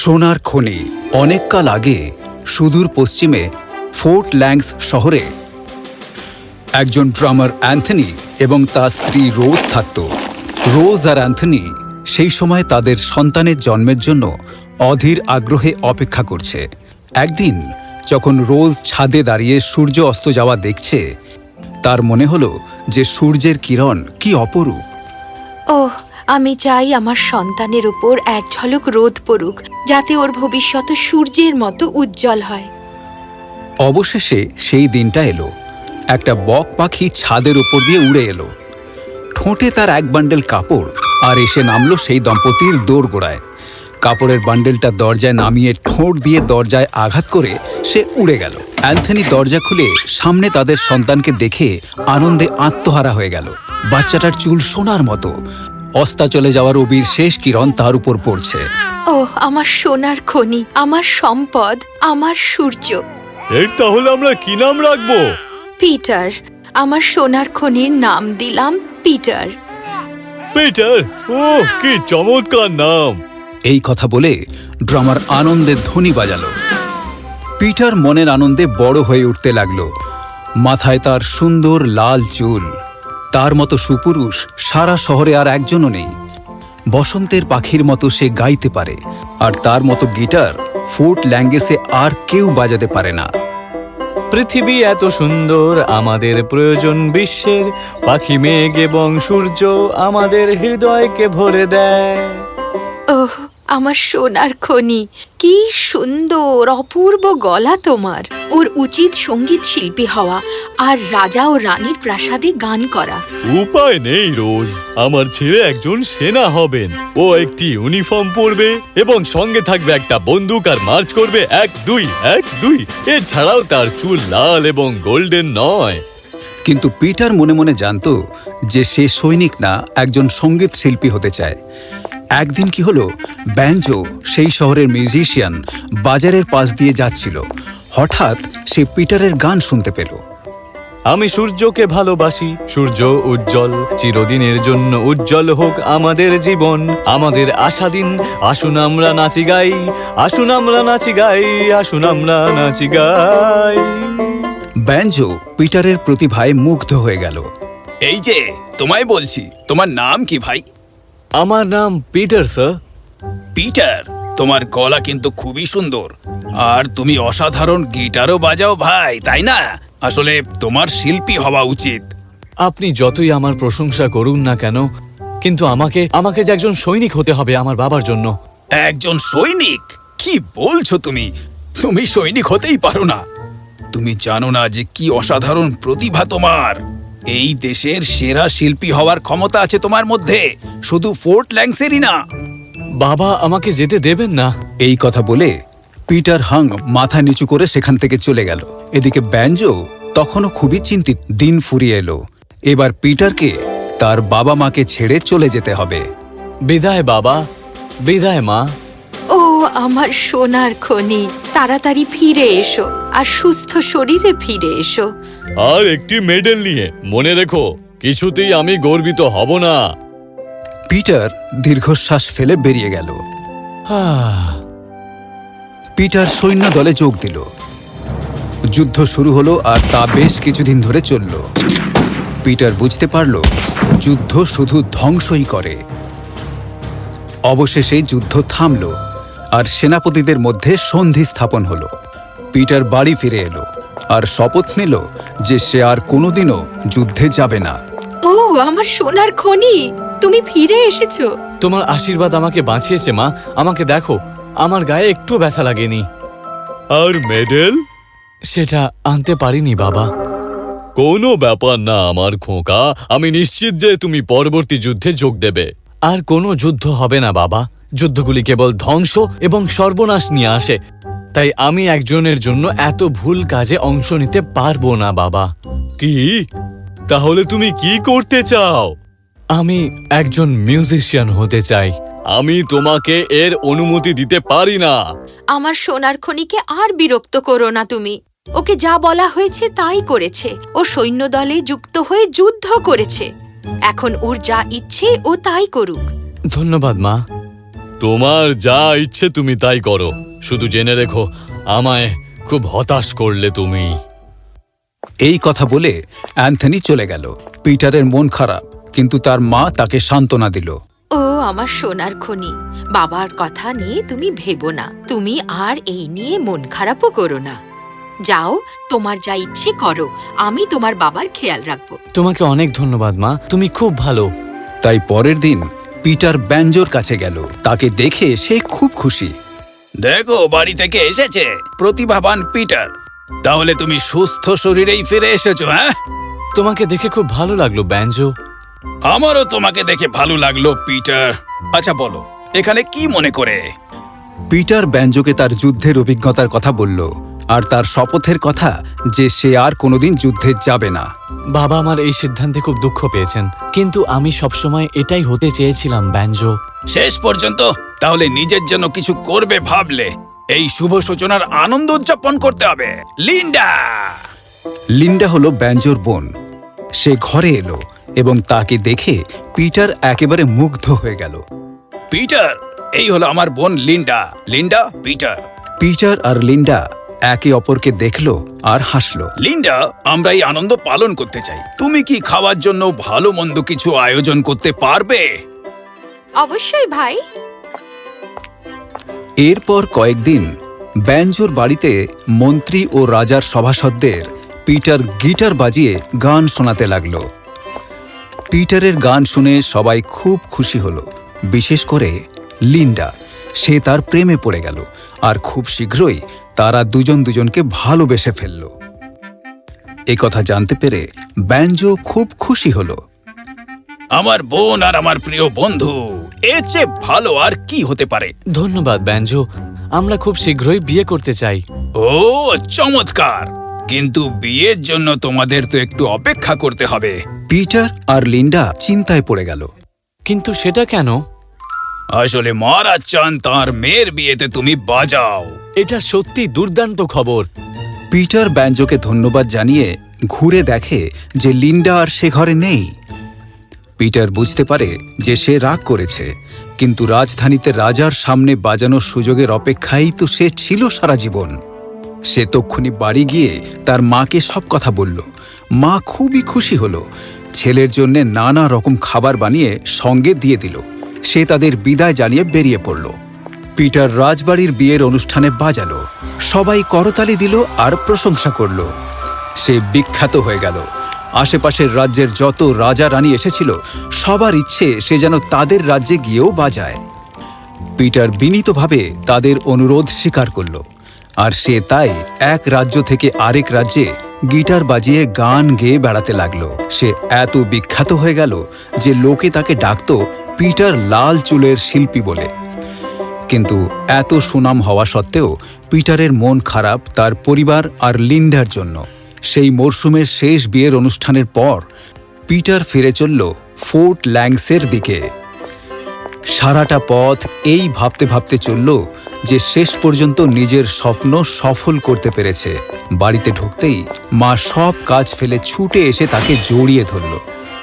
সোনার খনি। অনেককাল আগে সুদূর পশ্চিমে ফোর্ট ল্যাংস শহরে একজন ড্রামার অ্যান্থনি এবং তার স্ত্রী রোজ থাকত। রোজ আর অ্যান্থনি সেই সময় তাদের সন্তানের জন্মের জন্য অধীর আগ্রহে অপেক্ষা করছে। একদিন যখন রোজ ছাদে দাঁড়িয়ে সূর্য অস্ত যাওয়া দেখছে, তার মনে হলো যে সূর্যের কিরণ কি অপরূপ। ওহ আমি চাই আমার সন্তানের উপর এক ঝলক রোদ পড়ুক, যাতে ওর ভবিষ্যৎ সূর্যের মতো উজ্জ্বল হয়। অবশেষে সেই দিনটা এলো। একটা বক পাখি ছাদের উপর দিয়ে উড়ে এলো। ঠোঁটে তার এক বান্ডেল কাপড়, আর এসে নামলো সেই দম্পতির দোরগোড়ায়। কাপড়ের বান্ডেলটা দরজায় নামিয়ে ঠোঁট দিয়ে দরজায় আঘাত করে সে উড়ে গেল। অ্যান্থনি দরজা খুলে সামনে তাদের সন্তানকে দেখে আনন্দে আত্মহারা হয়ে গেল। বাচ্চাটার চুল সোনার মতো অস্তা চলে যাওয়ার রবির শেষ কিরণ তার উপর পড়ছে। ওহ আমার সোনার খনি আমার সম্পদ আমার সূর্য। এর তাহলে আমরা কি নাম রাখব? পিটার আমার সোনার খনির নাম দিলাম পিটার। পিটার? ও কি চমৎকার নাম। এই কথা বলে ড্রামার আনন্দে ধ্বনি বাজালো। পিটার মনের আনন্দে বড় হয়ে উঠতে লাগল। মাথায় তার সুন্দর লাল চুল। তার মতো সুপুরুষ সারা শহরে আর একজনও নেই। বসন্তের পাখির মতো সে গাইতে পারে আর তার মতো গিটার ফোর্ট ল্যাঙ্গেসে আর কেউ বাজাতে পারে না। পৃথিবী এত সুন্দর আমাদের প্রয়োজন বিশ্বের। পাখি মেঘ এবং সূর্য আমাদের হৃদয়কে ভরে দেয়। ওহ আমার সোনার খনি। কি সুন্দর অপূর্ব গলা তোমার। ওর উচিত সংগীত শিল্পী হওয়া আর রাজা ও রানীর প্রাসাদে গান করা। উপায় নেই রোজ। আমার ছেলে একজন সেনা হবেন। ও একটি ইউনিফর্ম পরবে এবং সঙ্গে থাকবে একটা বন্দুক আর মার্চ করবে এক দুই এক দুই। এছাড়াও তার চুল লাল এবং গোল্ডেন নয়। কিন্তু পিটার মনে মনে জানতো যে সে সৈনিক না একজন সংগীত শিল্পী হতে চায়। একদিন কি হলো ব্যাঞ্জো সেই শহরের মিউজিশিয়ান বাজারের পাশ দিয়ে যাচ্ছিল। হঠাৎ সে পিটারের গান শুনতে পেল। আমি সূর্যকে ভালোবাসি সূর্য উজ্জ্বল চিরদিনের জন্য উজ্জ্বল হোক আমাদের জীবন আমাদের আশা দিন। আসুন আমরা নাচি গাই আসুন আমরা নাচি গাই আসুন আমরা নাচি গাই। ব্যাঞ্জো পিটারের প্রতিভায় মুগ্ধ হয়ে গেল। এই যে তোমায় বলছি তোমার নাম কি ভাই? আমার নাম পিটার স্যার। পিটার তোমার গলা কিন্তু খুবই সুন্দর। আর তুমি অসাধারণ গিটারও বাজাও ভাই তাই না? আসলে তোমার শিল্পী হওয়া উচিত। আপনি যতই আমার প্রশংসা করুন না কেন কিন্তু আমাকে আমাকে যে একজন সৈনিক হতে হবে আমার বাবার জন্য। একজন সৈনিক? কি বলছো তুমি? তুমি সৈনিক হতেই পারো না। তুমি জানো না যে কি অসাধারণ প্রতিভা তোমার। এই দেশের সেরা শিল্পী হওয়ার ক্ষমতা আছে তোমার মধ্যে। শুধু ফোর্ট ল্যাংসেরই না। বাবা আমাকে যেতে দেবেন না। এই কথা বলে পিটার হাং মাথা নিচু করে সেখান থেকে চলে গেল। এদিকে ব্যাঞ্জো তখনও খুবই চিন্তিত দিন ফুরিয়ে এলো। এবার পিটারকে তার বাবা মাকে ছেড়ে চলে যেতে হবে। বিদায় বাবা বিদায় মা। আমার সোনার খনি। তাড়াতাড়ি ফিরে এসো আর সুস্থ শরীরে ফিরে এসো। আর একটি মেডেল নিয়ে মনে রেখো কিছুতেই আমি গর্বিত হব না। পিটার দীর্ঘশ্বাস ফেলে বেরিয়ে গেল। পিটার সৈন্য দলে যোগ দিল। যুদ্ধ শুরু হলো আর তা বেশ কিছুদিন ধরে চলল। পিটার বুঝতে পারল যুদ্ধ শুধু ধ্বংসই করে। অবশেষে যুদ্ধ থামল। আর সেনাপতিদের মধ্যে সন্ধি স্থাপন হলো। পিটার বাড়ি ফিরে এলো আর শপথ নিল যে সে আর কোনোদিনও যুদ্ধে যাবে না। ও আমার সোনার খনি! তুমি ফিরে এসেছ। তোমার আশীর্বাদ আমাকে বাঁচিয়েছে মা। আমাকে দেখো আমার গায়ে একটু ব্যথা লাগেনি। আর মেডেল? সেটা আনতে পারিনি বাবা। কোনো ব্যাপার না আমার খোঁকা। আমি নিশ্চিত যে তুমি পরবর্তী যুদ্ধে যোগ দেবে। আর কোনো যুদ্ধ হবে না বাবা। যুদ্ধগুলি কেবল ধ্বংস এবং সর্বনাশ নিয়ে আসে। তাই আমি একজনের জন্য এত ভুল কাজে অংশ নিতে পারব না বাবা। কি? তাহলে তুমি কি করতে চাও? আমি একজন মিউজিশিয়ান হতে চাই। আমি তোমাকে এর অনুমতি দিতে পারি না। আমার সোনার খনিকে আর বিরক্ত করো না তুমি। ওকে যা বলা হয়েছে তাই করেছে। ও সৈন্য দলে যুক্ত হয়ে যুদ্ধ করেছে। এখন ওর যা ইচ্ছে ও তাই করুক। ধন্যবাদ মা। তোমার যা ইচ্ছে তুমি তাই করো। শুধু জেনে রেখো আমায় খুব হতাশ করলে তুমি। এই কথা বলে অ্যান্থনি চলে গেল। পিটারের মন খারাপ কিন্তু তার মা তাকে সান্ত্বনা দিল। ও আমার সোনার খনি বাবার কথা নিয়ে তুমি ভেবো না। তুমি আর এই নিয়ে মন খারাপও করো না। যাও তোমার যা ইচ্ছে করো আমি তোমার বাবার খেয়াল রাখব। তোমাকে অনেক ধন্যবাদ মা তুমি খুব ভালো। তাই পরের দিন পিটার ব্যাঞ্জোর কাছে গেল। তাকে দেখে সে খুব খুশি। দেখো বাড়ি থেকে এসেছে প্রতিভাবান পিটার। তাহলে তুমি সুস্থ শরীরেই ফিরে এসেছ হ্যাঁ? তোমাকে দেখে খুব ভালো লাগল ব্যাঞ্জো। আমারও তোমাকে দেখে ভালো লাগল পিটার। আচ্ছা বলো এখানে কি মনে করে? পিটার ব্যঞ্জোকে তার যুদ্ধের অভিজ্ঞতার কথা বলল। আর তার শপথের কথা যে সে আর কোনোদিন যুদ্ধে যাবে না। বাবা আমার এই সিদ্ধান্তে খুব দুঃখ পেয়েছেন কিন্তু আমি সবসময় এটাই হতে চেয়েছিলাম ব্যাঞ্জো। শেষ পর্যন্ত তাহলে নিজের জন্য কিছু করবে ভাবলে। এই শুভ সূচনার আনন্দ উদযাপন করতে হবে। লিন্ডা! লিন্ডা হলো ব্যঞ্জোর বোন। সে ঘরে এলো এবং তাকে দেখে পিটার একেবারে মুগ্ধ হয়ে গেল। পিটার এই হলো আমার বোন লিন্ডা। Linda Peter. পিটার আর লিন্ডা একে অপরকে দেখল আর হাসলো। লিন্ডা আমরা এই আনন্দ পালন করতে চাই। তুমি কি খাওয়ার জন্য ভালো মন্দ কিছু আয়োজন করতে পারবে? অবশ্যই ভাই। এরপর কয়েকদিন ব্যাঞ্জোর বাড়িতে মন্ত্রী ও রাজার সভাসদদের পিটার গিটার বাজিয়ে গান শোনাতে লাগল। পিটারের গান শুনে সবাই খুব খুশি হল। বিশেষ করে লিন্ডা সে তার প্রেমে পড়ে গেল আর খুব শীঘ্রই তারা দুজন দুজনকে ভালোবেসে ফেলল। এ কথা জানতে পেরে ব্যাঞ্জো খুব খুশি হল। আমার বোন আর আমার প্রিয় বন্ধু এর চেয়ে ভালো আর কি হতে পারে? ধন্যবাদ ব্যাঞ্জো। আমরা খুব শীঘ্রই বিয়ে করতে চাই। ও চমৎকার! কিন্তু বিয়ের জন্য তোমাদের তো একটু অপেক্ষা করতে হবে। পিটার আর লিন্ডা চিন্তায় পড়ে গেল। কিন্তু সেটা কেন? আসলে মহারাজ চান তাঁর মেয়ের বিয়েতে তুমি বাজাও। এটা সত্যি দুর্দান্ত খবর। পিটার ব্যাঞ্জোকে ধন্যবাদ জানিয়ে ঘুরে দেখে যে লিন্ডা আর সে ঘরে নেই। পিটার বুঝতে পারে যে সে রাগ করেছে, কিন্তু রাজধানীতে রাজার সামনে বাজানোর সুযোগের অপেক্ষাই তো সে ছিল সারা জীবন। সে তক্ষুনি বাড়ি গিয়ে তার মাকে সব কথা বলল। মা খুবই খুশি হলো, ছেলের জন্য নানা রকম খাবার বানিয়ে সঙ্গে দিয়ে দিল। সে তাদের বিদায় জানিয়ে বেরিয়ে পড়ল। পিটার রাজবাড়ির বিয়ের অনুষ্ঠানে বাজালো। সবাই করতালি দিল আর প্রশংসা করল। সে বিখ্যাত হয়ে গেল। আশেপাশের রাজ্যের যত রাজা রানী এসেছিল, সবার ইচ্ছে সে যেন তাদের রাজ্যে গিয়েও বাজায়। পিটার বিনীতভাবে তাদের অনুরোধ স্বীকার করল। আর সে তাই এক রাজ্য থেকে আরেক রাজ্যে গিটার বাজিয়ে গান গেয়ে বেড়াতে লাগল। সে এত বিখ্যাত হয়ে গেল যে লোকে তাকে ডাকত পিটার লাল চুলের শিল্পী বলে। কিন্তু এত সুনাম হওয়া সত্ত্বেও পিটারের মন খারাপ তার পরিবার আর লিন্ডার জন্য। সেই মরশুমের শেষ বিয়ের অনুষ্ঠানের পর পিটার ফিরে চলল ফোর্ট ল্যাংসের দিকে। সারাটা পথ এই ভাবতে ভাবতে চলল যে শেষ পর্যন্ত নিজের স্বপ্ন সফল করতে পেরেছে। বাড়িতে ঢুকতেই মা সব কাজ ফেলে ছুটে এসে তাকে জড়িয়ে ধরল।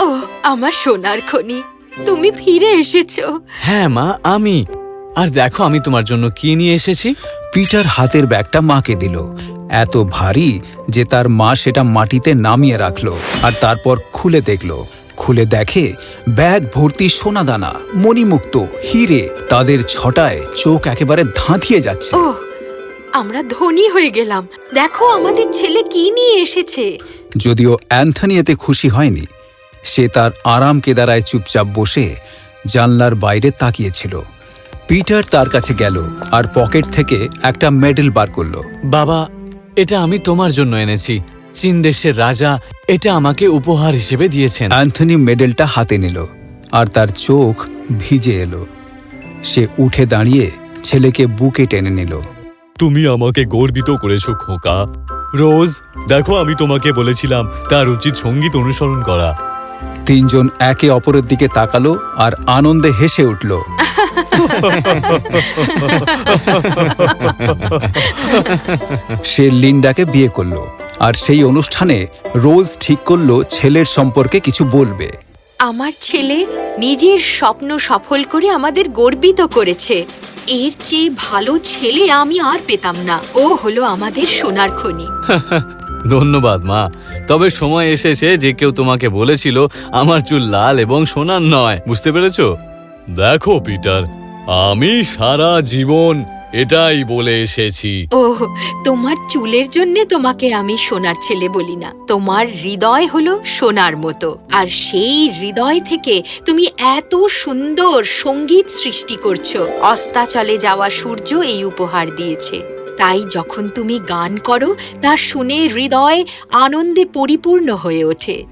ও আমার সোনার খনি তুমি ফিরে এসেছ। হ্যাঁ মা আমি। আর দেখো আমি তোমার জন্য কি নিয়ে এসেছি। পিটার হাতের ব্যাগটা মাকে দিল। এত ভারী যে তার মা সেটা মাটিতে নামিয়ে রাখল আর তারপর খুলে দেখল। খুলে দেখে ব্যাগ ভর্তি সোনাদানা মণিমুক্ত হিরে তাদের ছটায় চোখ একেবারে ধাঁধিয়ে যাচ্ছে। আমরা ধনী হয়ে গেলাম। দেখো আমাদের ছেলে কি নিয়ে এসেছে। যদিও অ্যান্থনি এতে খুশি হয়নি সে তার আরাম কেদারায় চুপচাপ বসে জানলার বাইরে তাকিয়েছিল। পিটার তার কাছে গেল আর পকেট থেকে একটা মেডেল বার করল। বাবা এটা আমি তোমার জন্য এনেছি। চীন দেশের রাজা এটা আমাকে উপহার হিসেবে দিয়েছেন। অ্যান্থনি মেডেলটা হাতে নিল আর তার চোখ ভিজে এলো। সে উঠে দাঁড়িয়ে ছেলেকে বুকে টেনে নিল। তুমি আমাকে গর্বিত করেছ খোকা। রোজ দেখো আমি তোমাকে বলেছিলাম তার উচিত সংগীত অনুসরণ করা। তিনজন একে অপরের দিকে তাকালো আর আনন্দে হেসে উঠল। সে লিন্ডাকে বিয়ে করল আর সেই অনুষ্ঠানে রোজ ঠিক করল ছেলের সম্পর্কে কিছু বলবে। আমার ছেলে নিজের স্বপ্ন সফল করে আমাদের গর্বিত করেছে। এর চেয়ে ভালো ছেলে আমি আর পেতাম না। ও হলো আমাদের সোনার খনি। ধন্যবাদ মা। তবে সময় এসেছে যে কেউ তোমাকে বলেছিল আমার চুল লাল এবং সোনার নয়। বুঝতে পেরেছ? দেখো পিটার আমি সারা জীবন এটাই বলে এসেছি। ও তোমার চুলের জন্য তোমাকে আমি সোনার ছেলে বলি না। তোমার হৃদয় হলো সোনার মতো। আর সেই হৃদয় থেকে তুমি এত সুন্দর সংগীত সৃষ্টি করছ। অস্তাচলে যাওয়া সূর্য এই উপহার দিয়েছে। তাই যখন তুমি গান করো তা শুনে হৃদয় আনন্দে পরিপূর্ণ হয়ে ওঠে।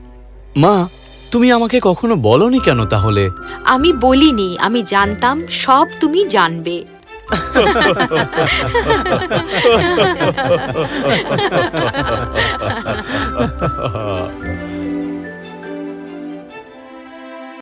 মা তুমি আমাকে কখনো বলনি কেন তাহলে? আমি বলিনি আমি জানতাম সব তুমি জানবে।